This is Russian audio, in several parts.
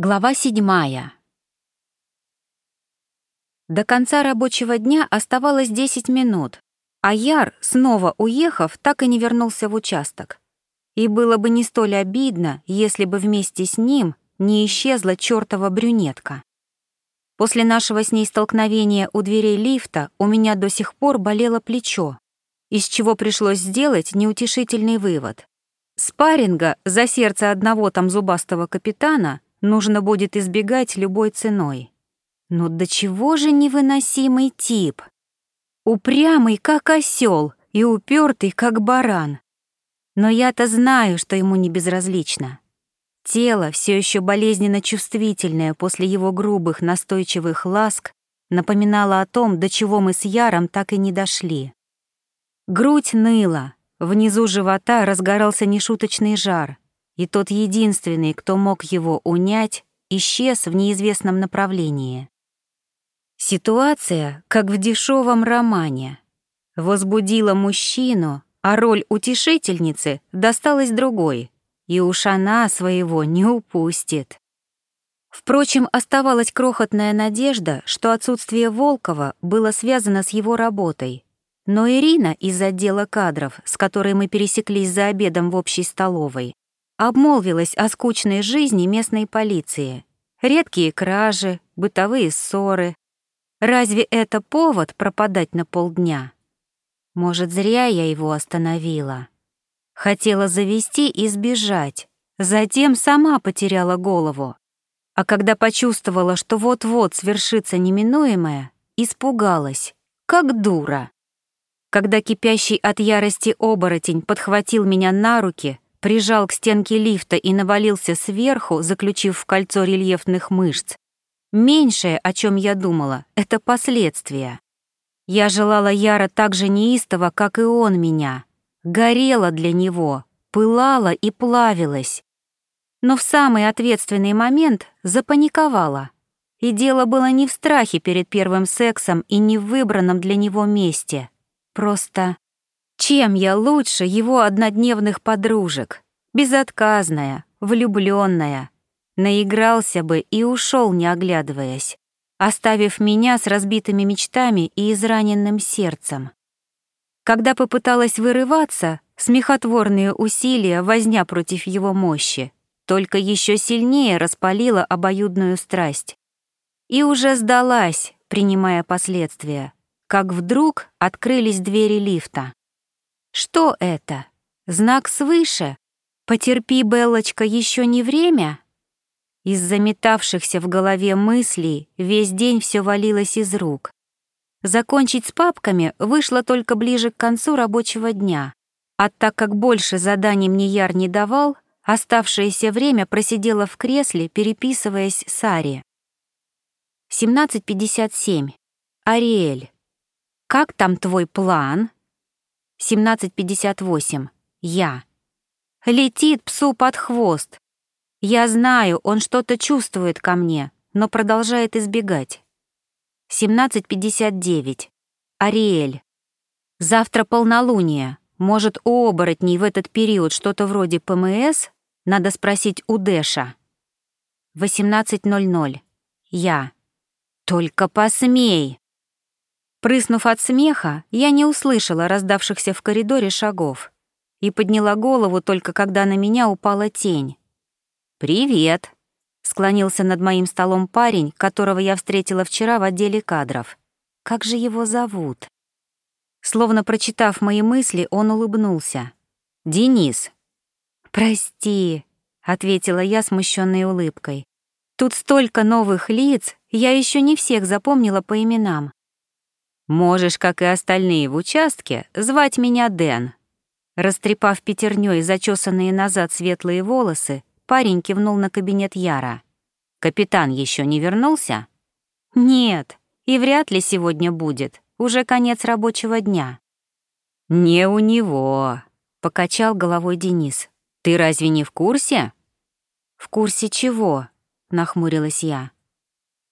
Глава седьмая. До конца рабочего дня оставалось 10 минут, а Яр, снова уехав, так и не вернулся в участок. И было бы не столь обидно, если бы вместе с ним не исчезла чёртова брюнетка. После нашего с ней столкновения у дверей лифта у меня до сих пор болело плечо, из чего пришлось сделать неутешительный вывод. Спарринга за сердце одного там зубастого капитана — нужно будет избегать любой ценой. Но до чего же невыносимый тип? Упрямый, как осел, и упертый, как баран. Но я-то знаю, что ему не безразлично. Тело, все еще болезненно чувствительное после его грубых, настойчивых ласк, напоминало о том, до чего мы с Яром так и не дошли. Грудь ныла, внизу живота разгорался нешуточный жар — и тот единственный, кто мог его унять, исчез в неизвестном направлении. Ситуация, как в дешевом романе. Возбудила мужчину, а роль утешительницы досталась другой, и уж она своего не упустит. Впрочем, оставалась крохотная надежда, что отсутствие Волкова было связано с его работой. Но Ирина из отдела кадров, с которой мы пересеклись за обедом в общей столовой, обмолвилась о скучной жизни местной полиции. Редкие кражи, бытовые ссоры. Разве это повод пропадать на полдня? Может, зря я его остановила. Хотела завести и сбежать. Затем сама потеряла голову. А когда почувствовала, что вот-вот свершится неминуемое, испугалась, как дура. Когда кипящий от ярости оборотень подхватил меня на руки, прижал к стенке лифта и навалился сверху, заключив в кольцо рельефных мышц. Меньшее, о чем я думала, — это последствия. Я желала Яра так же неистово, как и он меня. Горела для него, пылала и плавилась. Но в самый ответственный момент запаниковала. И дело было не в страхе перед первым сексом и не в выбранном для него месте. Просто чем я лучше его однодневных подружек? Безотказная, влюбленная. Наигрался бы и ушел, не оглядываясь, оставив меня с разбитыми мечтами и израненным сердцем. Когда попыталась вырываться, смехотворные усилия возня против его мощи только еще сильнее распалила обоюдную страсть. И уже сдалась, принимая последствия, как вдруг открылись двери лифта. Что это? Знак свыше? Потерпи, Белочка, еще не время? Из заметавшихся в голове мыслей весь день все валилось из рук. Закончить с папками вышло только ближе к концу рабочего дня. А так как больше заданий мне Яр не давал, оставшееся время просидела в кресле, переписываясь с Ари. 17.57. Ариэль. «Как там твой план?» 17.58. Я. Летит псу под хвост. Я знаю, он что-то чувствует ко мне, но продолжает избегать. 17.59. Ариэль. Завтра полнолуние. Может, у оборотней в этот период что-то вроде ПМС? Надо спросить у Дэша. 18.00. Я. Только посмей. Прыснув от смеха, я не услышала раздавшихся в коридоре шагов и подняла голову только когда на меня упала тень. «Привет!» — склонился над моим столом парень, которого я встретила вчера в отделе кадров. «Как же его зовут?» Словно прочитав мои мысли, он улыбнулся. «Денис». «Прости», — ответила я смущенной улыбкой. «Тут столько новых лиц, я еще не всех запомнила по именам. Можешь, как и остальные в участке, звать меня Дэн». Растрепав пятерней зачесанные назад светлые волосы, парень кивнул на кабинет Яра. «Капитан еще не вернулся?» «Нет, и вряд ли сегодня будет. Уже конец рабочего дня». «Не у него», — покачал головой Денис. «Ты разве не в курсе?» «В курсе чего?» — нахмурилась я.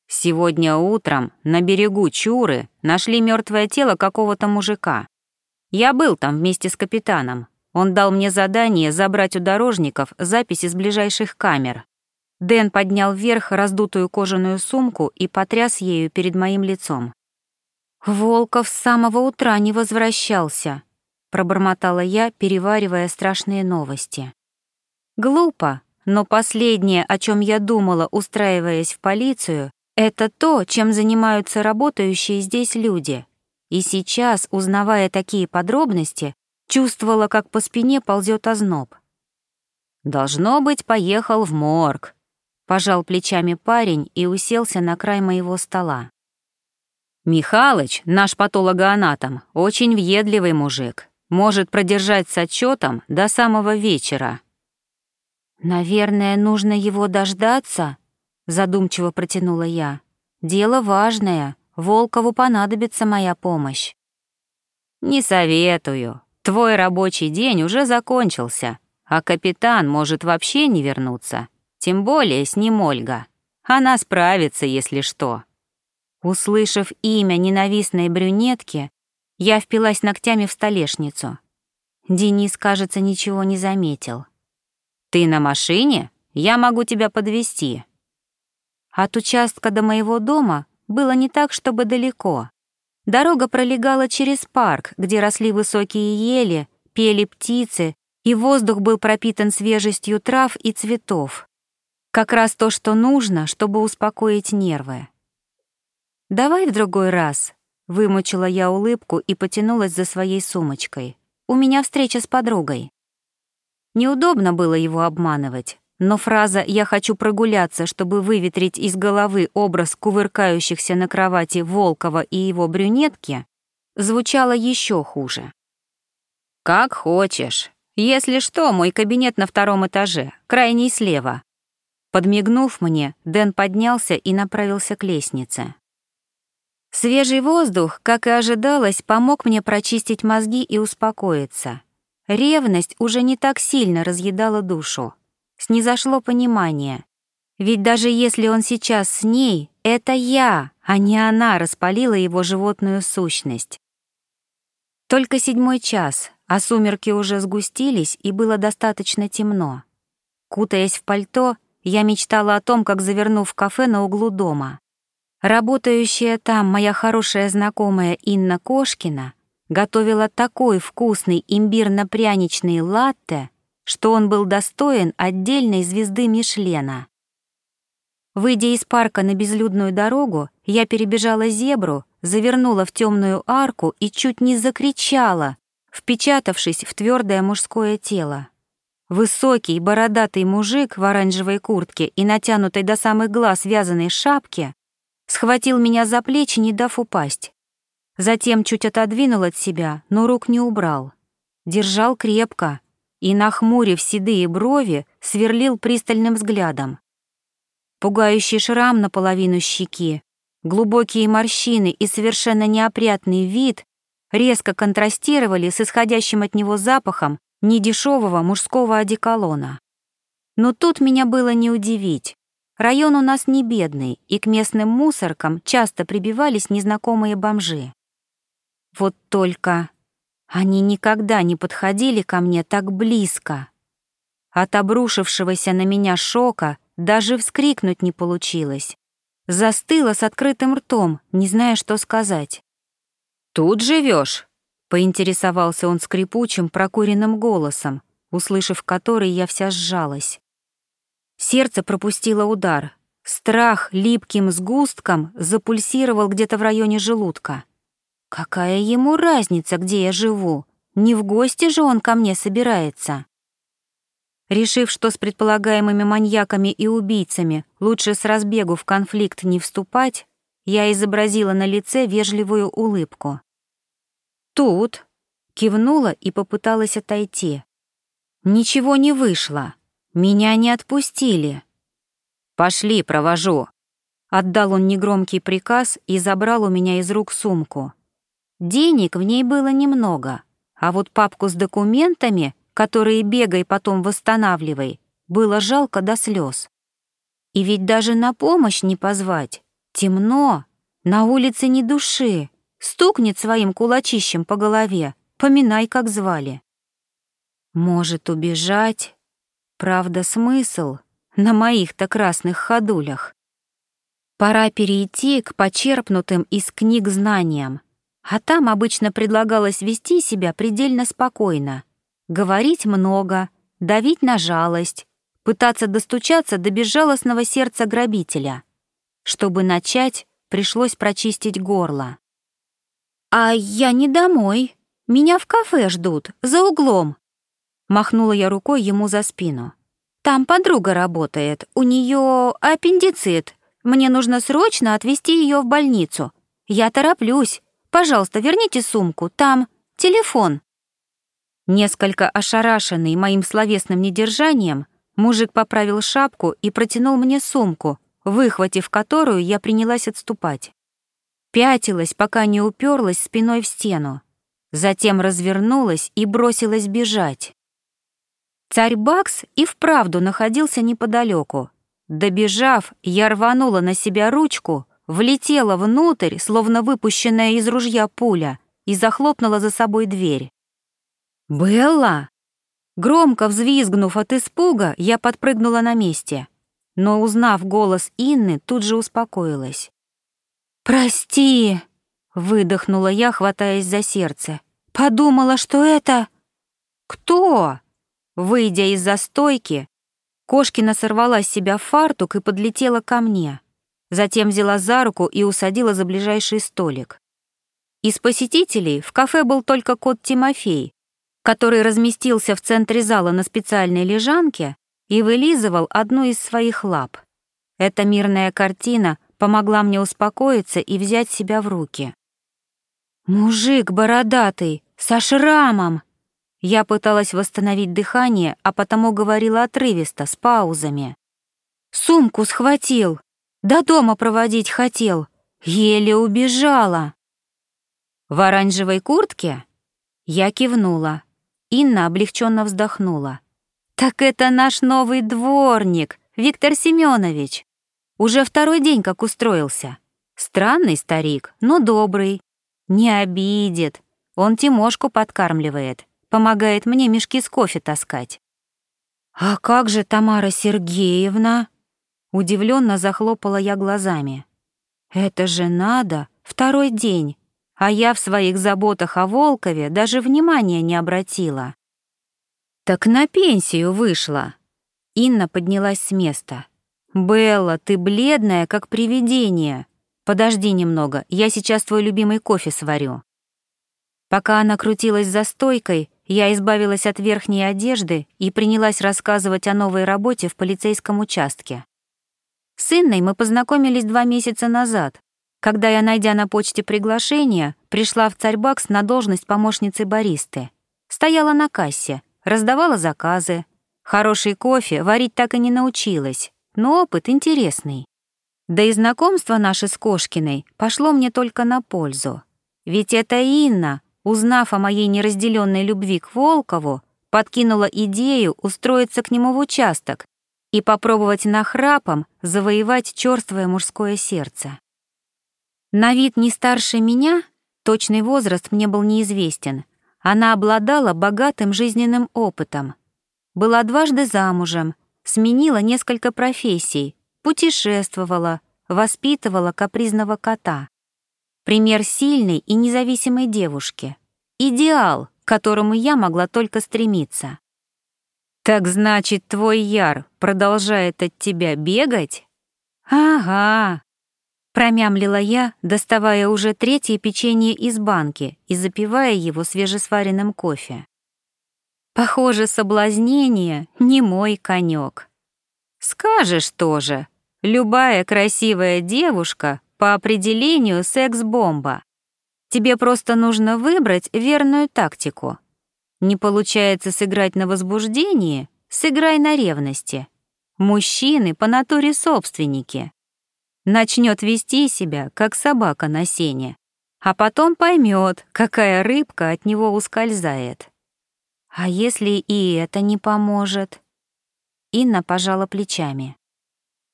Сегодня утром на берегу Чуры нашли мертвое тело какого-то мужика. Я был там вместе с капитаном. Он дал мне задание забрать у дорожников записи с ближайших камер. Дэн поднял вверх раздутую кожаную сумку и потряс ею перед моим лицом. «Волков с самого утра не возвращался», — пробормотала я, переваривая страшные новости. Глупо, но последнее, о чем я думала, устраиваясь в полицию, это то, чем занимаются работающие здесь люди. И сейчас, узнавая такие подробности, чувствовала, как по спине ползет озноб. «Должно быть, поехал в морг», — пожал плечами парень и уселся на край моего стола. «Михалыч, наш патологоанатом, очень въедливый мужик, может продержать с отчетом до самого вечера». «Наверное, нужно его дождаться?» Задумчиво протянула я. Дело важное, Волкову понадобится моя помощь. Не советую. Твой рабочий день уже закончился, а капитан может вообще не вернуться. Тем более с ним Ольга. Она справится, если что. Услышав имя ненавистной брюнетки, я впилась ногтями в столешницу. Денис, кажется, ничего не заметил. «Ты на машине? Я могу тебя подвести. От участка до моего дома было не так, чтобы далеко. Дорога пролегала через парк, где росли высокие ели, пели птицы, и воздух был пропитан свежестью трав и цветов. Как раз то, что нужно, чтобы успокоить нервы. «Давай в другой раз», — вымучила я улыбку и потянулась за своей сумочкой. «У меня встреча с подругой». Неудобно было его обманывать. Но фраза «я хочу прогуляться, чтобы выветрить из головы образ кувыркающихся на кровати Волкова и его брюнетки» звучала еще хуже. «Как хочешь. Если что, мой кабинет на втором этаже, крайний слева». Подмигнув мне, Дэн поднялся и направился к лестнице. Свежий воздух, как и ожидалось, помог мне прочистить мозги и успокоиться. Ревность уже не так сильно разъедала душу снизошло понимание. Ведь даже если он сейчас с ней, это я, а не она распалила его животную сущность. Только седьмой час, а сумерки уже сгустились, и было достаточно темно. Кутаясь в пальто, я мечтала о том, как заверну в кафе на углу дома. Работающая там моя хорошая знакомая Инна Кошкина готовила такой вкусный имбирно-пряничный латте, что он был достоин отдельной звезды Мишлена. Выйдя из парка на безлюдную дорогу, я перебежала зебру, завернула в темную арку и чуть не закричала, впечатавшись в твердое мужское тело. Высокий, бородатый мужик в оранжевой куртке и натянутой до самых глаз вязаной шапке схватил меня за плечи, не дав упасть. Затем чуть отодвинул от себя, но рук не убрал. Держал крепко, и, нахмурив седые брови, сверлил пристальным взглядом. Пугающий шрам наполовину щеки, глубокие морщины и совершенно неопрятный вид резко контрастировали с исходящим от него запахом недешевого мужского одеколона. Но тут меня было не удивить. Район у нас не бедный, и к местным мусоркам часто прибивались незнакомые бомжи. Вот только они никогда не подходили ко мне так близко. От обрушившегося на меня шока даже вскрикнуть не получилось. Застыла с открытым ртом, не зная, что сказать. «Тут живешь? поинтересовался он скрипучим, прокуренным голосом, услышав который, я вся сжалась. Сердце пропустило удар. Страх липким сгустком запульсировал где-то в районе желудка. Какая ему разница, где я живу? Не в гости же он ко мне собирается. Решив, что с предполагаемыми маньяками и убийцами лучше с разбегу в конфликт не вступать, я изобразила на лице вежливую улыбку. «Тут», — кивнула и попыталась отойти. «Ничего не вышло. Меня не отпустили». «Пошли, провожу», — отдал он негромкий приказ и забрал у меня из рук сумку. Денег в ней было немного, а вот папку с документами, которые бегай потом восстанавливай, было жалко до слез. И ведь даже на помощь не позвать. Темно, на улице ни души. Стукнет своим кулачищем по голове, поминай, как звали. Может убежать. Правда, смысл? на моих-то красных ходулях. Пора перейти к почерпнутым из книг знаниям, а там обычно предлагалось вести себя предельно спокойно, говорить много, давить на жалость, пытаться достучаться до безжалостного сердца грабителя. Чтобы начать, пришлось прочистить горло. «А я не домой. Меня в кафе ждут, за углом». Махнула я рукой ему за спину. «Там подруга работает, у нее аппендицит. Мне нужно срочно отвезти ее в больницу. Я тороплюсь. Пожалуйста, верните сумку, там телефон». Несколько ошарашенный моим словесным недержанием, мужик поправил шапку и протянул мне сумку, выхватив которую я принялась отступать. Пятилась, пока не уперлась спиной в стену. Затем развернулась и бросилась бежать. Царь Бакс и вправду находился неподалеку. Добежав, я рванула на себя ручку, влетела внутрь, словно выпущенная из ружья пуля, и захлопнула за собой дверь. «Белла!» Громко взвизгнув от испуга, я подпрыгнула на месте, но, узнав голос Инны, тут же успокоилась. «Прости!» — выдохнула я, хватаясь за сердце. «Подумала, что это...» «Кто?» Выйдя из застойки, Кошкина сорвала с себя фартук и подлетела ко мне. Затем взяла за руку и усадила за ближайший столик. Из посетителей в кафе был только кот Тимофей, который разместился в центре зала на специальной лежанке и вылизывал одну из своих лап. Эта мирная картина помогла мне успокоиться и взять себя в руки. «Мужик бородатый, со шрамом!» Я пыталась восстановить дыхание, а потому говорила отрывисто, с паузами. «Сумку схватил, до дома проводить хотел, еле убежала». «В оранжевой куртке?» Я кивнула. Инна облегченно вздохнула. «Так это наш новый дворник, Виктор Семенович. Уже второй день как устроился. Странный старик, но добрый. Не обидит. Он Тимошку подкармливает, помогает мне мешки с кофе таскать». «А как же Тамара Сергеевна?» Удивленно захлопала я глазами. «Это же надо, второй день, а я в своих заботах о Волкове даже внимания не обратила. «Так на пенсию вышла». Инна поднялась с места. «Белла, ты бледная, как привидение. Подожди немного, я сейчас твой любимый кофе сварю». Пока она крутилась за стойкой, я избавилась от верхней одежды и принялась рассказывать о новой работе в полицейском участке. С Инной мы познакомились два месяца назад, когда я, найдя на почте приглашение, пришла в Царьбакс на должность помощницы баристы. Стояла на кассе, раздавала заказы. Хороший кофе варить так и не научилась, но опыт интересный. Да и знакомство наше с Кошкиной пошло мне только на пользу. Ведь это Инна, узнав о моей неразделенной любви к Волкову, подкинула идею устроиться к нему в участок и попробовать нахрапом завоевать чёрствое мужское сердце. На вид не старше меня, точный возраст мне был неизвестен. Она обладала богатым жизненным опытом. Была дважды замужем, сменила несколько профессий, путешествовала, воспитывала капризного кота. Пример сильной и независимой девушки. Идеал, к которому я могла только стремиться. «Так значит, твой Яр продолжает от тебя бегать?» «Ага», Промямлила я, доставая уже третье печенье из банки и запивая его свежесваренным кофе. Похоже, соблазнение — не мой конек. Скажешь тоже, любая красивая девушка по определению секс-бомба. Тебе просто нужно выбрать верную тактику. Не получается сыграть на возбуждении — сыграй на ревности. Мужчины по натуре собственники начнет вести себя, как собака на сене, а потом поймет, какая рыбка от него ускользает. А если и это не поможет? Инна пожала плечами.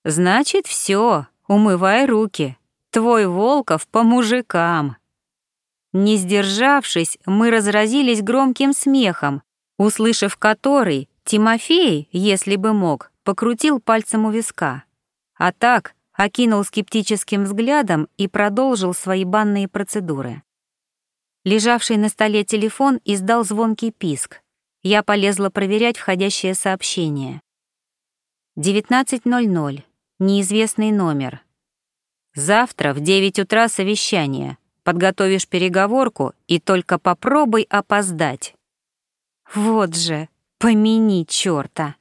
Значит, все, умывай руки. Твой Волков по мужикам. Не сдержавшись, мы разразились громким смехом, услышав который, Тимофей, если бы мог, покрутил пальцем у виска. А так окинул скептическим взглядом и продолжил свои банные процедуры. Лежавший на столе телефон издал звонкий писк. Я полезла проверять входящее сообщение. 19.00. Неизвестный номер. Завтра в 9 утра совещание. Подготовишь переговорку и только попробуй опоздать. Вот же, помяни чёрта.